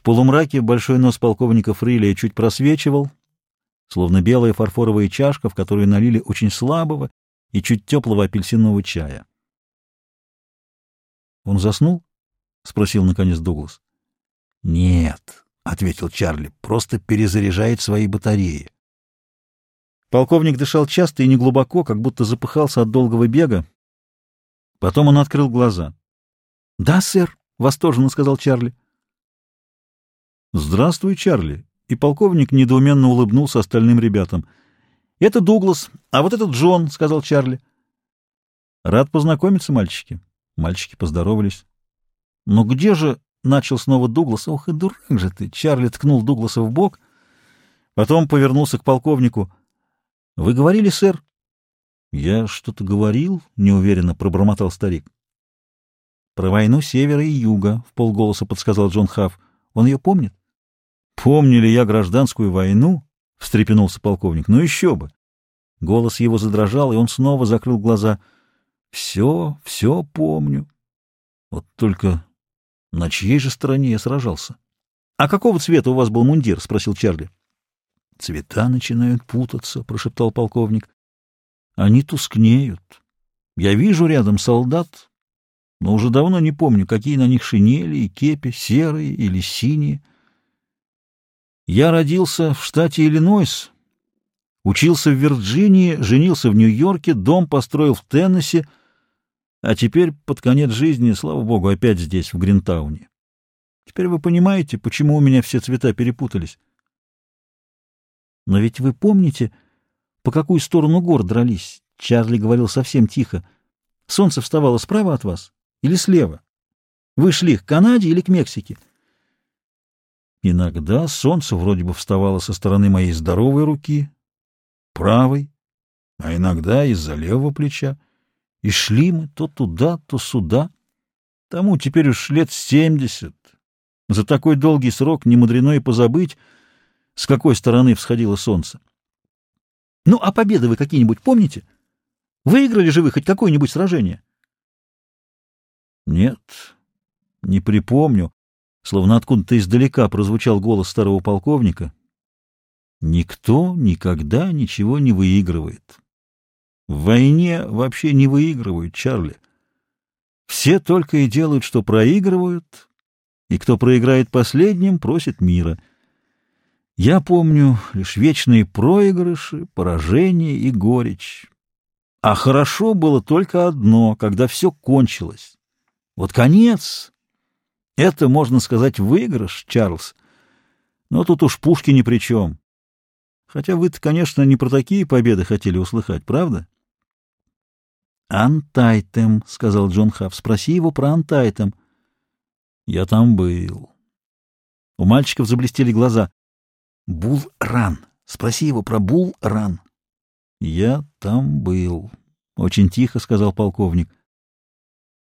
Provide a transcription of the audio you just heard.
В полумраке большой нос полковника Фрилия чуть просвечивал, словно белая фарфоровая чашка, в которую налили очень слабого и чуть теплого апельсинового чая. «Он заснул?» — спросил, наконец, Дуглас. «Нет», — ответил Чарли, — «просто перезаряжает свои батареи». Полковник дышал часто и неглубоко, как будто запыхался от долгого бега. Потом он открыл глаза. «Да, сэр», — восторженно сказал Чарли. «Здравствуй, Чарли!» И полковник недоуменно улыбнулся остальным ребятам. «Это Дуглас, а вот этот Джон», — сказал Чарли. «Рад познакомиться, мальчики». Мальчики поздоровались. «Но где же...» — начал снова Дуглас. «Ох и дурак же ты!» Чарли ткнул Дугласа в бок, потом повернулся к полковнику. «Вы говорили, сэр?» «Я что-то говорил?» — неуверенно пробормотал старик. «Про войну севера и юга», — в полголоса подсказал Джон Хафф. «Он ее помнит?» Помнили я гражданскую войну? — встрепенулся полковник. — Ну еще бы! Голос его задрожал, и он снова закрыл глаза. — Все, все помню. Вот только на чьей же стороне я сражался? — А какого цвета у вас был мундир? — спросил Чарли. — Цвета начинают путаться, — прошептал полковник. — Они тускнеют. Я вижу рядом солдат, но уже давно не помню, какие на них шинели и кепи, серые или синие. Я родился в штате Иллинойс, учился в Вирджинии, женился в Нью-Йорке, дом построил в Теннесси, а теперь под конец жизни, слава богу, опять здесь, в Гринтауне. Теперь вы понимаете, почему у меня все цвета перепутались. Но ведь вы помните, по какую сторону гор дрались? Чарли говорил совсем тихо. Солнце вставало справа от вас или слева? Вы шли к Канаде или к Мексике? — Иногда солнце вроде бы вставало со стороны моей здоровой руки, правой, а иногда из-за левого плеча. И шли мы то туда, то сюда. Тому теперь уж лет семьдесят. За такой долгий срок не мудрено и позабыть, с какой стороны всходило солнце. Ну, а победы вы какие-нибудь помните? Выиграли же вы хоть какое-нибудь сражение? Нет, не припомню. Словно откуда-то издалека прозвучал голос старого полковника. Никто никогда ничего не выигрывает. В войне вообще не выигрывают, Чарли. Все только и делают, что проигрывают, и кто проиграет последним, просит мира. Я помню лишь вечные проигрыши, поражения и горечь. А хорошо было только одно, когда все кончилось. Вот конец это, можно сказать, выигрыш, Чарльз. Но тут уж пушки ни при чем. Хотя вы-то, конечно, не про такие победы хотели услыхать, правда? «Антайтем», — сказал Джон Хафф. «Спроси его про Антайтем». «Я там был». У мальчиков заблестели глаза. «Бул-ран. Спроси его про Бул-ран». «Я там был», — очень тихо сказал полковник.